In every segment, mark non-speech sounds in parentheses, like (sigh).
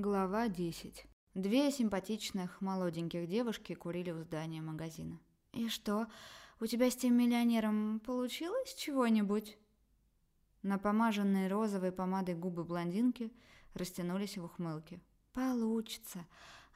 Глава 10. Две симпатичных молоденьких девушки курили у здания магазина. «И что, у тебя с тем миллионером получилось чего-нибудь?» Напомаженные розовой помадой губы блондинки растянулись в ухмылке. «Получится,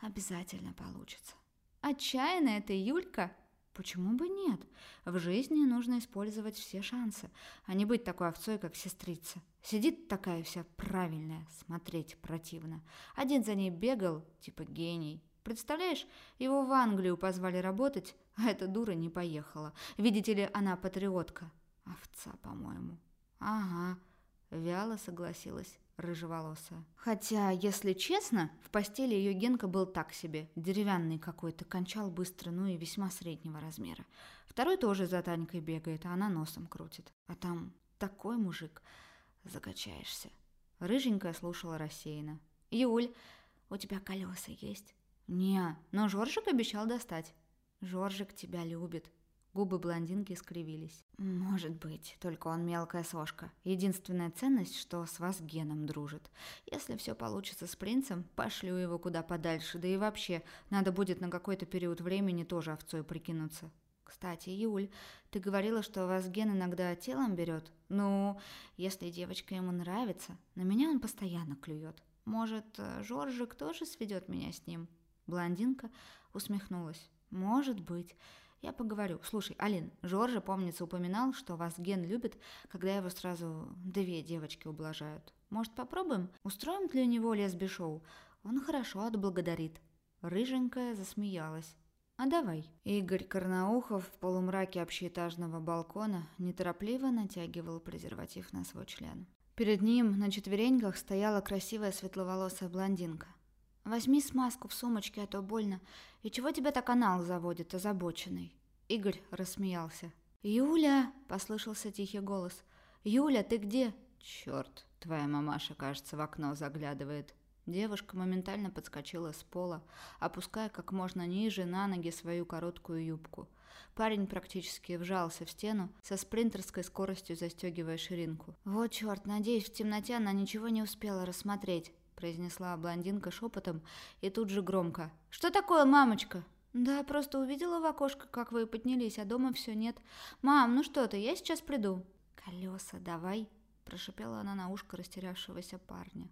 обязательно получится». «Отчаянная ты, Юлька!» Почему бы нет? В жизни нужно использовать все шансы, а не быть такой овцой, как сестрица. Сидит такая вся правильная, смотреть противно. Один за ней бегал, типа гений. Представляешь, его в Англию позвали работать, а эта дура не поехала. Видите ли, она патриотка. Овца, по-моему. Ага, вяло согласилась рыжеволосая. Хотя, если честно, в постели ее Генка был так себе, деревянный какой-то, кончал быстро, ну и весьма среднего размера. Второй тоже за Танькой бегает, а она носом крутит. А там такой мужик, закачаешься. Рыженькая слушала рассеянно. «Юль, у тебя колеса есть?» «Не, но Жоржик обещал достать». «Жоржик тебя любит», Губы блондинки скривились. «Может быть, только он мелкая сошка. Единственная ценность, что с вас геном дружит. Если все получится с принцем, пошлю его куда подальше. Да и вообще, надо будет на какой-то период времени тоже овцой прикинуться. Кстати, Юль, ты говорила, что вас ген иногда телом берет. Ну, если девочка ему нравится, на меня он постоянно клюет. Может, Жоржик тоже сведет меня с ним?» Блондинка усмехнулась. «Может быть». Я поговорю. Слушай, Алин, Жоржа, помнится, упоминал, что вас Ген любит, когда его сразу две девочки ублажают. Может, попробуем? Устроим для него лесби-шоу? Он хорошо отблагодарит. Рыженькая засмеялась. «А давай». Игорь Карнаухов в полумраке общеэтажного балкона неторопливо натягивал презерватив на свой член. Перед ним на четвереньках стояла красивая светловолосая блондинка. Возьми смазку в сумочке, а то больно. И чего тебя так канал заводит, озабоченный?» Игорь рассмеялся. «Юля!» – послышался тихий голос. «Юля, ты где?» «Черт, твоя мамаша, кажется, в окно заглядывает». Девушка моментально подскочила с пола, опуская как можно ниже на ноги свою короткую юбку. Парень практически вжался в стену, со спринтерской скоростью застегивая ширинку. «Вот черт, надеюсь, в темноте она ничего не успела рассмотреть произнесла блондинка шепотом и тут же громко. «Что такое, мамочка?» «Да, просто увидела в окошко, как вы поднялись, а дома все нет. Мам, ну что ты, я сейчас приду». «Колеса давай», – прошипела она на ушко растерявшегося парня.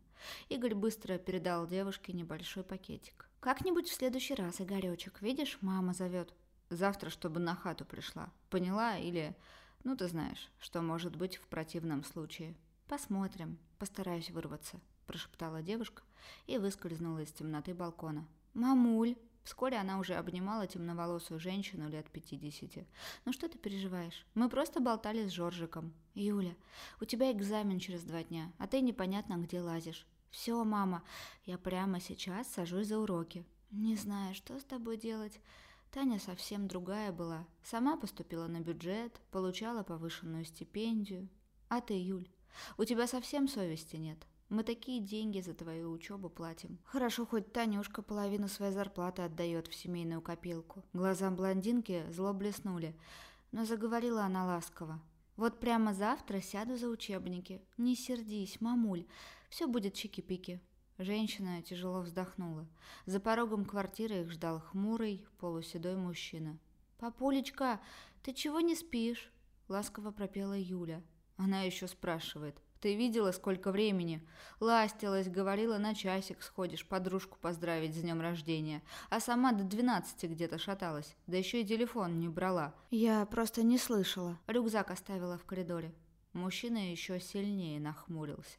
Игорь быстро передал девушке небольшой пакетик. «Как-нибудь в следующий раз, Игоречек, видишь, мама зовет». «Завтра, чтобы на хату пришла. Поняла? Или...» «Ну, ты знаешь, что может быть в противном случае». «Посмотрим. Постараюсь вырваться» прошептала девушка и выскользнула из темноты балкона. «Мамуль!» Вскоре она уже обнимала темноволосую женщину лет пятидесяти. «Ну что ты переживаешь? Мы просто болтали с Жоржиком. Юля, у тебя экзамен через два дня, а ты непонятно где лазишь. Все, мама, я прямо сейчас сажусь за уроки. Не знаю, что с тобой делать. Таня совсем другая была. Сама поступила на бюджет, получала повышенную стипендию. А ты, Юль, у тебя совсем совести нет. Мы такие деньги за твою учебу платим. Хорошо, хоть Танюшка половину своей зарплаты отдает в семейную копилку. Глаза блондинки зло блеснули, но заговорила она ласково. Вот прямо завтра сяду за учебники. Не сердись, мамуль, все будет чики-пики. Женщина тяжело вздохнула. За порогом квартиры их ждал хмурый, полуседой мужчина. «Папулечка, ты чего не спишь?» Ласково пропела Юля. Она еще спрашивает. Ты видела, сколько времени? Ластилась, говорила, на часик сходишь подружку поздравить с днем рождения. А сама до двенадцати где-то шаталась. Да еще и телефон не брала. Я просто не слышала. Рюкзак оставила в коридоре. Мужчина еще сильнее нахмурился.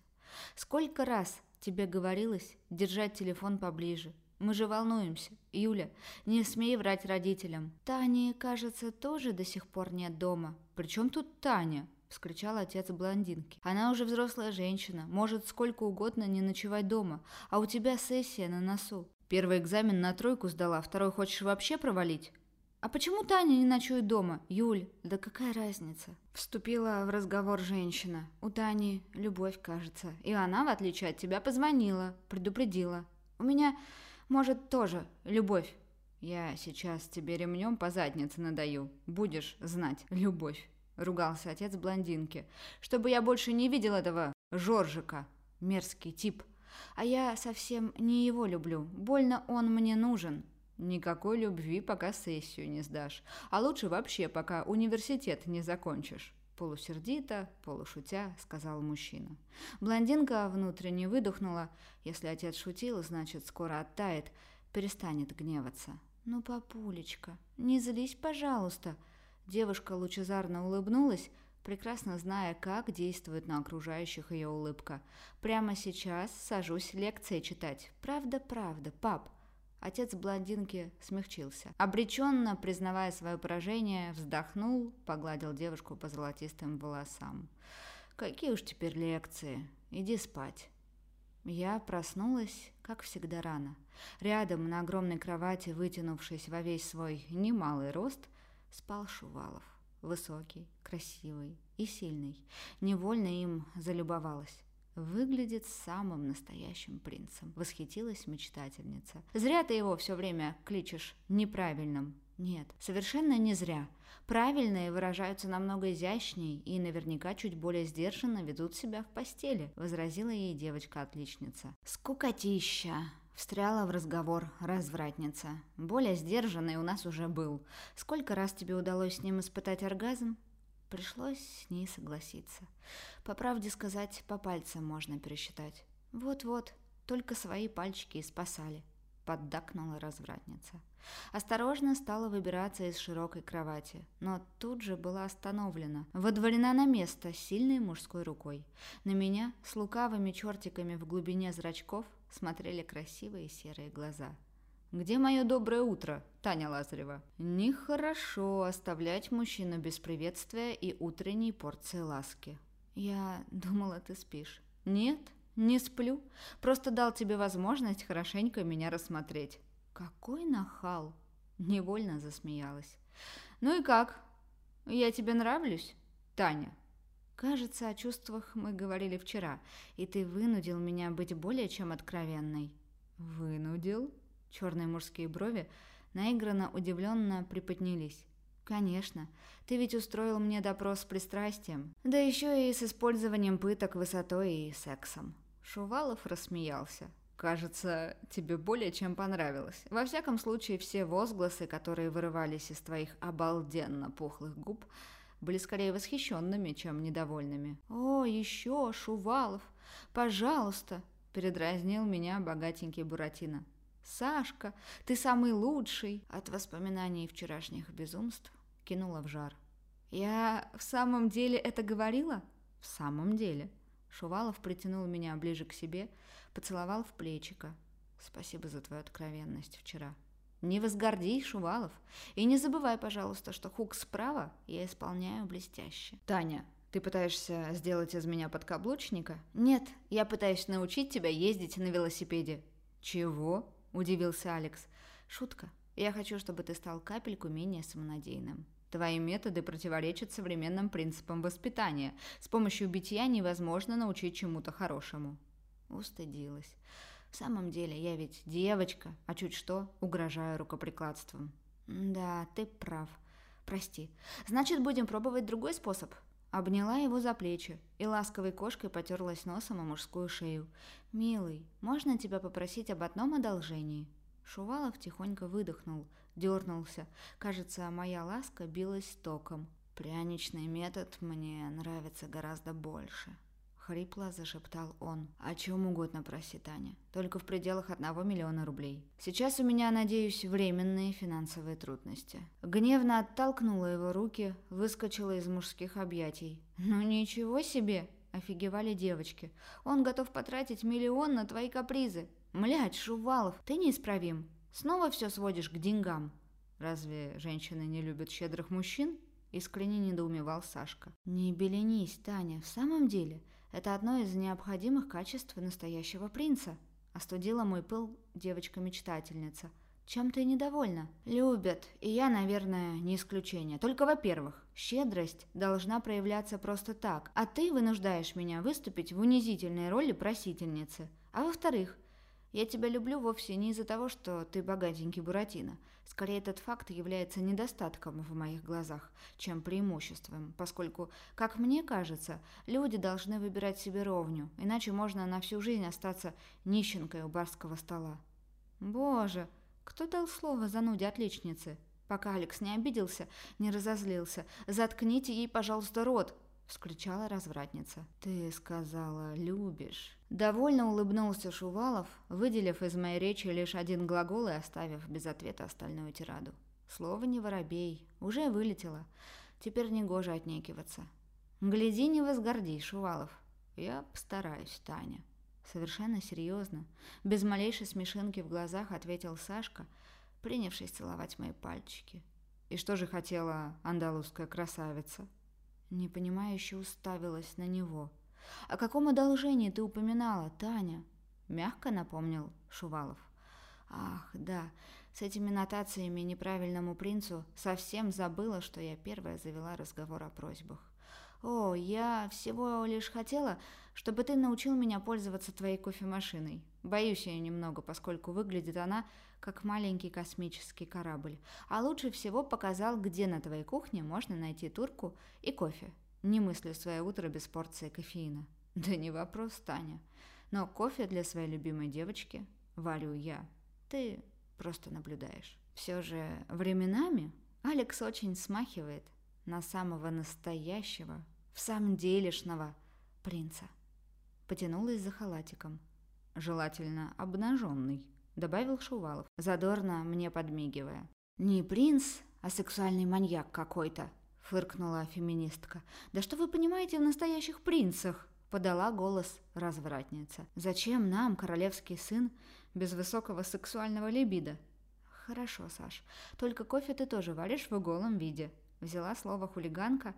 Сколько раз тебе говорилось держать телефон поближе? Мы же волнуемся. Юля, не смей врать родителям. Тани, кажется, тоже до сих пор нет дома. Причем тут Таня? Вскричал отец блондинки. «Она уже взрослая женщина, может сколько угодно не ночевать дома, а у тебя сессия на носу. Первый экзамен на тройку сдала, второй хочешь вообще провалить?» «А почему Таня не ночует дома? Юль, да какая разница?» Вступила в разговор женщина. «У Тани любовь, кажется. И она, в отличие от тебя, позвонила, предупредила. У меня, может, тоже любовь. Я сейчас тебе ремнем по заднице надаю. Будешь знать любовь». — ругался отец блондинки. «Чтобы я больше не видел этого Жоржика. Мерзкий тип. А я совсем не его люблю. Больно он мне нужен. Никакой любви, пока сессию не сдашь. А лучше вообще, пока университет не закончишь. Полусердито, полушутя, сказал мужчина. Блондинка внутренне выдохнула. Если отец шутил, значит, скоро оттает, перестанет гневаться. «Ну, папулечка, не злись, пожалуйста!» Девушка лучезарно улыбнулась, прекрасно зная, как действует на окружающих ее улыбка. «Прямо сейчас сажусь лекции читать. Правда, правда, пап!» Отец блондинки смягчился. Обреченно, признавая свое поражение, вздохнул, погладил девушку по золотистым волосам. «Какие уж теперь лекции? Иди спать». Я проснулась, как всегда, рано. Рядом, на огромной кровати, вытянувшись во весь свой немалый рост, спал Шувалов. Высокий, красивый и сильный. Невольно им залюбовалась. Выглядит самым настоящим принцем, восхитилась мечтательница. Зря ты его все время кличешь неправильным. Нет, совершенно не зря. Правильные выражаются намного изящней и наверняка чуть более сдержанно ведут себя в постели, возразила ей девочка-отличница. Скукотища. Встряла в разговор развратница. Более сдержанный у нас уже был. Сколько раз тебе удалось с ним испытать оргазм? Пришлось с ней согласиться. По правде сказать, по пальцам можно пересчитать. Вот-вот, только свои пальчики и спасали. Поддакнула развратница. Осторожно стала выбираться из широкой кровати, но тут же была остановлена, водворена на место сильной мужской рукой. На меня с лукавыми чертиками в глубине зрачков смотрели красивые серые глаза. «Где мое доброе утро, Таня Лазарева?» «Нехорошо оставлять мужчину без приветствия и утренней порции ласки». «Я думала, ты спишь». «Нет, не сплю. Просто дал тебе возможность хорошенько меня рассмотреть». «Какой нахал!» Невольно засмеялась. «Ну и как? Я тебе нравлюсь, Таня?» «Кажется, о чувствах мы говорили вчера, и ты вынудил меня быть более чем откровенной». «Вынудил?» Черные мужские брови наигранно удивленно приподнялись. «Конечно. Ты ведь устроил мне допрос с пристрастием. Да еще и с использованием пыток высотой и сексом». Шувалов рассмеялся. «Кажется, тебе более чем понравилось. Во всяком случае, все возгласы, которые вырывались из твоих обалденно пухлых губ, были скорее восхищенными, чем недовольными». «О, еще, Шувалов! Пожалуйста!» – передразнил меня богатенький Буратино. «Сашка, ты самый лучший!» От воспоминаний вчерашних безумств кинула в жар. «Я в самом деле это говорила?» «В самом деле». Шувалов притянул меня ближе к себе, поцеловал в плечико. «Спасибо за твою откровенность вчера». «Не возгордись, Шувалов, и не забывай, пожалуйста, что хук справа я исполняю блестяще». «Таня, ты пытаешься сделать из меня подкаблучника?» «Нет, я пытаюсь научить тебя ездить на велосипеде». «Чего?» – удивился Алекс. «Шутка. Я хочу, чтобы ты стал капельку менее самонадеянным». Твои методы противоречат современным принципам воспитания. С помощью битья невозможно научить чему-то хорошему. Устыдилась. В самом деле, я ведь девочка, а чуть что, угрожаю рукоприкладством. Да, ты прав. Прости. Значит, будем пробовать другой способ. Обняла его за плечи и ласковой кошкой потерлась носом о мужскую шею. «Милый, можно тебя попросить об одном одолжении?» Шувалов тихонько выдохнул, дернулся. Кажется, моя ласка билась током. «Пряничный метод мне нравится гораздо больше», — хрипло зашептал он. «О чем угодно проси, Таня, только в пределах одного миллиона рублей. Сейчас у меня, надеюсь, временные финансовые трудности». Гневно оттолкнула его руки, выскочила из мужских объятий. «Ну ничего себе!» — офигевали девочки. «Он готов потратить миллион на твои капризы. Млядь, Шувалов, ты неисправим. Снова все сводишь к деньгам». «Разве женщины не любят щедрых мужчин?» — искренне недоумевал Сашка. «Не беленись, Таня, в самом деле, это одно из необходимых качеств настоящего принца», — остудила мой пыл девочка-мечтательница. «Чем ты недовольна?» «Любят, и я, наверное, не исключение. Только, во-первых, щедрость должна проявляться просто так, а ты вынуждаешь меня выступить в унизительной роли просительницы. А во-вторых, Я тебя люблю вовсе не из-за того, что ты богатенький Буратино. Скорее, этот факт является недостатком в моих глазах, чем преимуществом, поскольку, как мне кажется, люди должны выбирать себе ровню, иначе можно на всю жизнь остаться нищенкой у барского стола. Боже, кто дал слово зануде отличницы? Пока Алекс не обиделся, не разозлился. «Заткните ей, пожалуйста, рот!» — вскричала развратница. «Ты сказала, любишь». Довольно улыбнулся Шувалов, выделив из моей речи лишь один глагол и оставив без ответа остальную тираду. Слово не воробей, уже вылетело. Теперь негоже отнекиваться. «Гляди, не возгорди, Шувалов». «Я постараюсь, Таня». Совершенно серьезно, без малейшей смешинки в глазах ответил Сашка, принявшись целовать мои пальчики. «И что же хотела андалузская красавица?» Непонимающе уставилась на него – «О каком одолжении ты упоминала, Таня?» Мягко напомнил Шувалов. «Ах, да, с этими нотациями неправильному принцу совсем забыла, что я первая завела разговор о просьбах. О, я всего лишь хотела, чтобы ты научил меня пользоваться твоей кофемашиной. Боюсь ее немного, поскольку выглядит она как маленький космический корабль. А лучше всего показал, где на твоей кухне можно найти турку и кофе. Не мыслю свое утро без порции кофеина. Да не вопрос, Таня. Но кофе для своей любимой девочки варю я. Ты просто наблюдаешь. Все же временами Алекс очень смахивает на самого настоящего, в самом делешного принца. Потянулась за халатиком. Желательно обнаженный, добавил Шувалов, задорно мне подмигивая. Не принц, а сексуальный маньяк какой-то, фыркнула феминистка. «Да что вы понимаете в настоящих принцах?» подала голос развратница. «Зачем нам, королевский сын, без высокого сексуального либидо?» «Хорошо, Саш, только кофе ты тоже варишь в голом виде», взяла слово хулиганка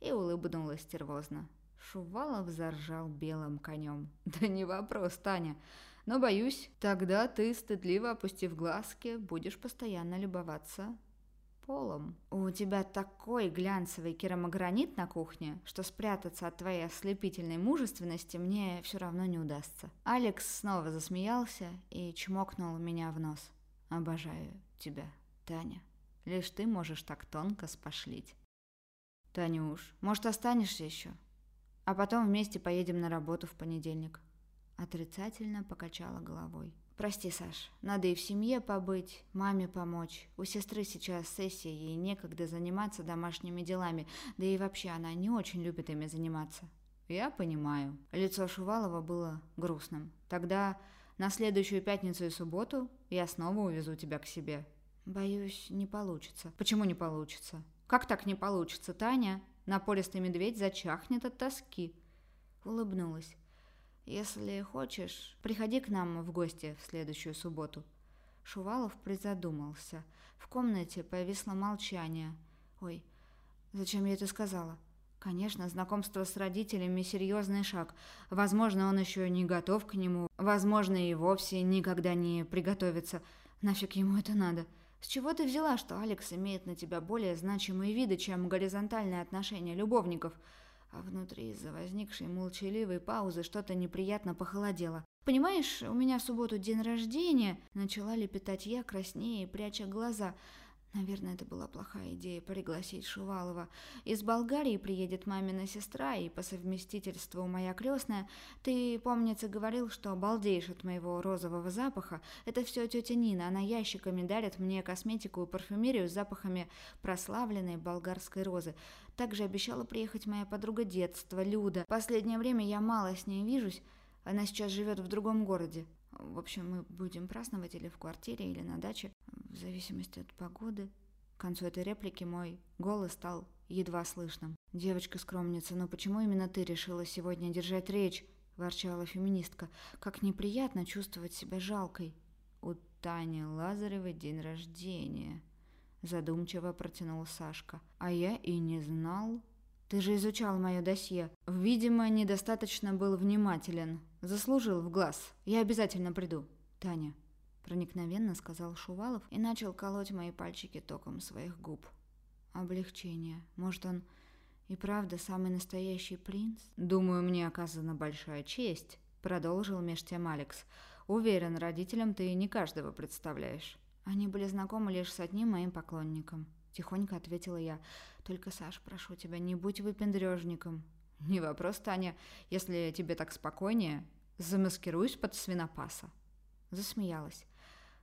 и улыбнулась стервозно. Шувалов заржал белым конем. (laughs) «Да не вопрос, Таня. Но, боюсь, тогда ты, стыдливо опустив глазки, будешь постоянно любоваться полом. У тебя такой глянцевый керамогранит на кухне, что спрятаться от твоей ослепительной мужественности мне все равно не удастся. Алекс снова засмеялся и чмокнул меня в нос. Обожаю тебя, Таня. Лишь ты можешь так тонко спошлить. Танюш, может, останешься еще? А потом вместе поедем на работу в понедельник. Отрицательно покачала головой. «Прости, Саш, надо и в семье побыть, маме помочь. У сестры сейчас сессия, ей некогда заниматься домашними делами, да и вообще она не очень любит ими заниматься». «Я понимаю». Лицо Шувалова было грустным. «Тогда на следующую пятницу и субботу я снова увезу тебя к себе». «Боюсь, не получится». «Почему не получится?» «Как так не получится, Таня?» Напористый медведь зачахнет от тоски. Улыбнулась. Если хочешь, приходи к нам в гости в следующую субботу». Шувалов призадумался. В комнате повисло молчание. «Ой, зачем я это сказала?» Конечно, знакомство с родителями – серьезный шаг. Возможно, он еще не готов к нему. Возможно, и вовсе никогда не приготовится. Нафиг ему это надо? С чего ты взяла, что Алекс имеет на тебя более значимые виды, чем горизонтальные отношения любовников – а внутри из-за возникшей молчаливой паузы что-то неприятно похолодело. «Понимаешь, у меня в субботу день рождения», — начала лепетать я, краснее и пряча глаза — Наверное, это была плохая идея пригласить Шувалова. Из Болгарии приедет мамина сестра и по совместительству моя крестная. Ты, помнится, говорил, что обалдеешь от моего розового запаха. Это все тетя Нина. Она ящиками дарит мне косметику и парфюмерию с запахами прославленной болгарской розы. Также обещала приехать моя подруга детства, Люда. Последнее время я мало с ней вижусь. Она сейчас живет в другом городе. В общем, мы будем праздновать или в квартире, или на даче, в зависимости от погоды. К концу этой реплики мой голос стал едва слышным. «Девочка-скромница, но почему именно ты решила сегодня держать речь?» – ворчала феминистка. «Как неприятно чувствовать себя жалкой». «У Тани Лазаревой день рождения», – задумчиво протянул Сашка. «А я и не знал». «Ты же изучал мое досье. Видимо, недостаточно был внимателен. Заслужил в глаз. Я обязательно приду. Таня». Проникновенно сказал Шувалов и начал колоть мои пальчики током своих губ. Облегчение. Может, он и правда самый настоящий принц? Думаю, мне оказана большая честь. Продолжил меж тем Алекс. Уверен, родителям ты не каждого представляешь». Они были знакомы лишь с одним моим поклонником. Тихонько ответила я. «Только, Саш, прошу тебя, не будь выпендрежником». «Не вопрос, Таня. Если тебе так спокойнее, замаскируюсь под свинопаса». Засмеялась.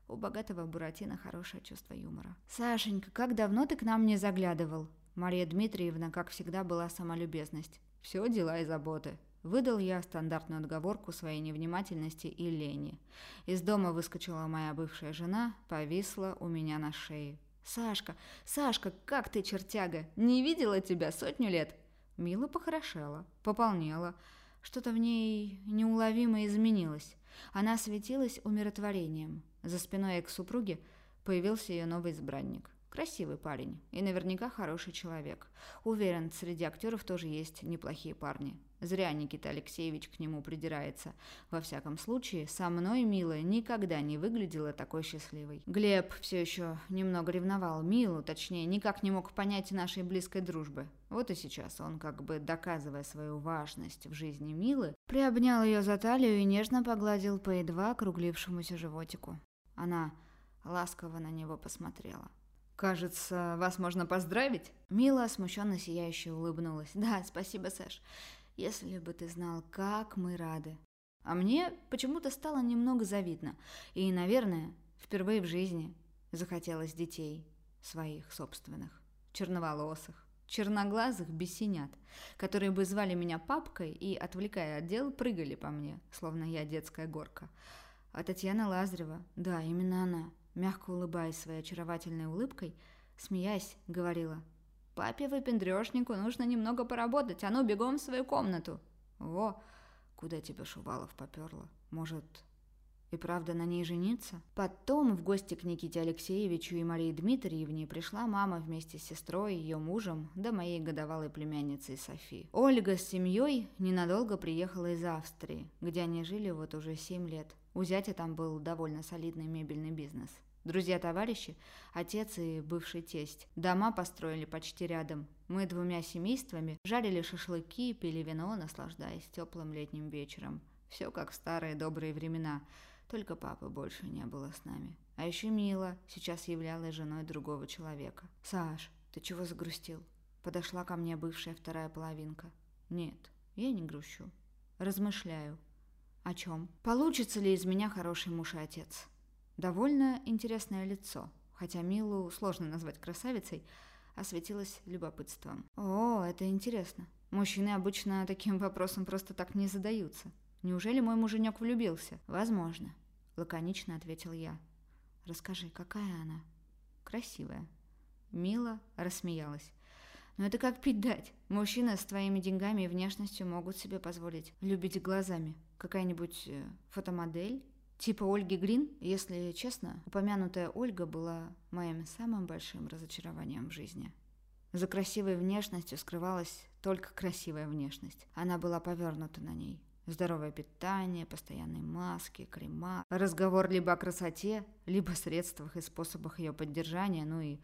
У богатого Буратино хорошее чувство юмора. «Сашенька, как давно ты к нам не заглядывал?» Мария Дмитриевна, как всегда, была самолюбезность. «Все дела и заботы». Выдал я стандартную отговорку своей невнимательности и лени. Из дома выскочила моя бывшая жена, повисла у меня на шее. «Сашка, Сашка, как ты, чертяга? Не видела тебя сотню лет?» Мила похорошела, пополнела. Что-то в ней неуловимо изменилось. Она светилась умиротворением. За спиной экс-супруги появился ее новый избранник. Красивый парень и наверняка хороший человек. Уверен, среди актеров тоже есть неплохие парни. Зря Никита Алексеевич к нему придирается. Во всяком случае, со мной Мила никогда не выглядела такой счастливой. Глеб все еще немного ревновал Милу, точнее, никак не мог понять нашей близкой дружбы. Вот и сейчас он, как бы доказывая свою важность в жизни Милы, приобнял ее за талию и нежно погладил по едва округлившемуся животику. Она ласково на него посмотрела. «Кажется, вас можно поздравить?» Мила смущенно сияюще улыбнулась. «Да, спасибо, Саш. Если бы ты знал, как мы рады». А мне почему-то стало немного завидно. И, наверное, впервые в жизни захотелось детей своих собственных, черноволосых, черноглазых бесенят, которые бы звали меня папкой и, отвлекая от дел, прыгали по мне, словно я детская горка. А Татьяна Лазарева, да, именно она, мягко улыбаясь своей очаровательной улыбкой, смеясь, говорила «Папе выпендрёшнику нужно немного поработать, а ну бегом в свою комнату». «О, куда тебя Шувалов попёрло? Может, и правда на ней жениться? Потом в гости к Никите Алексеевичу и Марии Дмитриевне пришла мама вместе с сестрой, ее мужем, да моей годовалой племянницей Софи. Ольга с семьей ненадолго приехала из Австрии, где они жили вот уже семь лет. У зятя там был довольно солидный мебельный бизнес. Друзья-товарищи, отец и бывший тесть. Дома построили почти рядом. Мы двумя семействами жарили шашлыки, пили вино, наслаждаясь теплым летним вечером. Все как в старые добрые времена. Только папы больше не было с нами. А еще Мила сейчас являлась женой другого человека. «Саш, ты чего загрустил?» Подошла ко мне бывшая вторая половинка. «Нет, я не грущу. Размышляю. О чем? Получится ли из меня хороший муж и отец? Довольно интересное лицо, хотя Милу сложно назвать красавицей, осветилась любопытством. О, это интересно. Мужчины обычно таким вопросом просто так не задаются. Неужели мой муженек влюбился? Возможно, лаконично ответил я. Расскажи, какая она? Красивая. Мила рассмеялась. Но это как пить дать. Мужчины с твоими деньгами и внешностью могут себе позволить любить глазами. Какая-нибудь э, фотомодель? Типа Ольги Грин? Если честно, упомянутая Ольга была моим самым большим разочарованием в жизни. За красивой внешностью скрывалась только красивая внешность. Она была повернута на ней. Здоровое питание, постоянные маски, крема, разговор либо о красоте, либо средствах и способах ее поддержания, ну и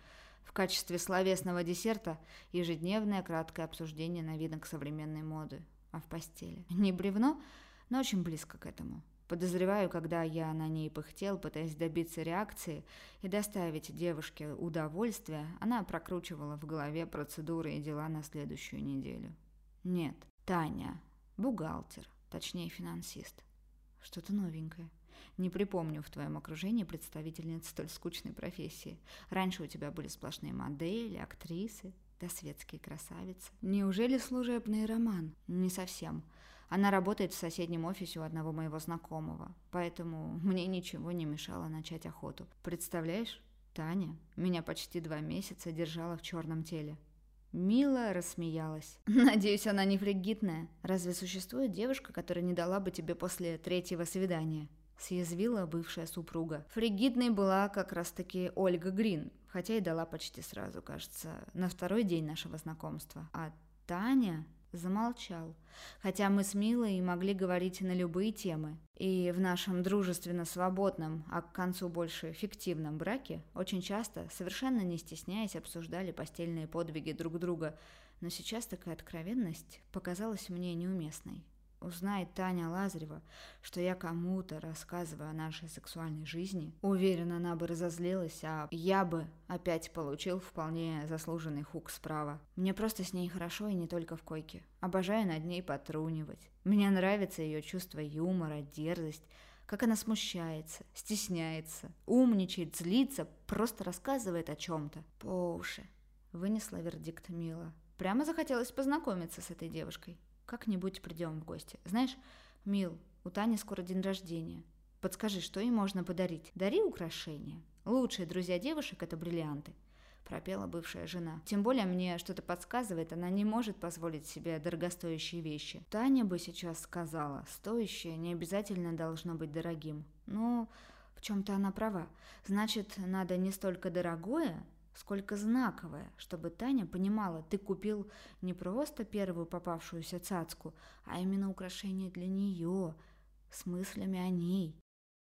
в качестве словесного десерта ежедневное краткое обсуждение новинок современной моды. А в постели? Не бревно, но очень близко к этому. Подозреваю, когда я на ней пыхтел, пытаясь добиться реакции и доставить девушке удовольствие, она прокручивала в голове процедуры и дела на следующую неделю. Нет, Таня, бухгалтер, точнее финансист. Что-то новенькое. Не припомню в твоем окружении представительниц столь скучной профессии. Раньше у тебя были сплошные модели, актрисы, да светские красавицы. Неужели служебный роман? Не совсем. Она работает в соседнем офисе у одного моего знакомого, поэтому мне ничего не мешало начать охоту. Представляешь, Таня меня почти два месяца держала в черном теле. Мила рассмеялась. (laughs) «Надеюсь, она не фригидная. Разве существует девушка, которая не дала бы тебе после третьего свидания?» Съязвила бывшая супруга. Фригидной была как раз-таки Ольга Грин, хотя и дала почти сразу, кажется, на второй день нашего знакомства. А Таня замолчал, хотя мы с Милой могли говорить на любые темы. И в нашем дружественно-свободном, а к концу больше фиктивном браке очень часто, совершенно не стесняясь, обсуждали постельные подвиги друг друга, но сейчас такая откровенность показалась мне неуместной. Узнает Таня Лазарева, что я кому-то рассказываю о нашей сексуальной жизни, уверена, она бы разозлилась, а я бы опять получил вполне заслуженный хук справа. Мне просто с ней хорошо и не только в койке. Обожаю над ней потрунивать. Мне нравится ее чувство юмора, дерзость, как она смущается, стесняется, умничает, злится, просто рассказывает о чем-то. По уши. Вынесла вердикт Мила. Прямо захотелось познакомиться с этой девушкой. Как-нибудь придем в гости. Знаешь, Мил, у Тани скоро день рождения. Подскажи, что ей можно подарить? Дари украшения. Лучшие друзья девушек – это бриллианты пропела бывшая жена. Тем более мне что-то подсказывает, она не может позволить себе дорогостоящие вещи. Таня бы сейчас сказала, стоящее не обязательно должно быть дорогим. Ну, в чем-то она права. Значит, надо не столько дорогое, сколько знаковое, чтобы Таня понимала, ты купил не просто первую попавшуюся цацку, а именно украшение для нее, с мыслями о ней.